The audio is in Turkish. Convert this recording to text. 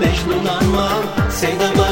Beş Mecnun armağan Sevda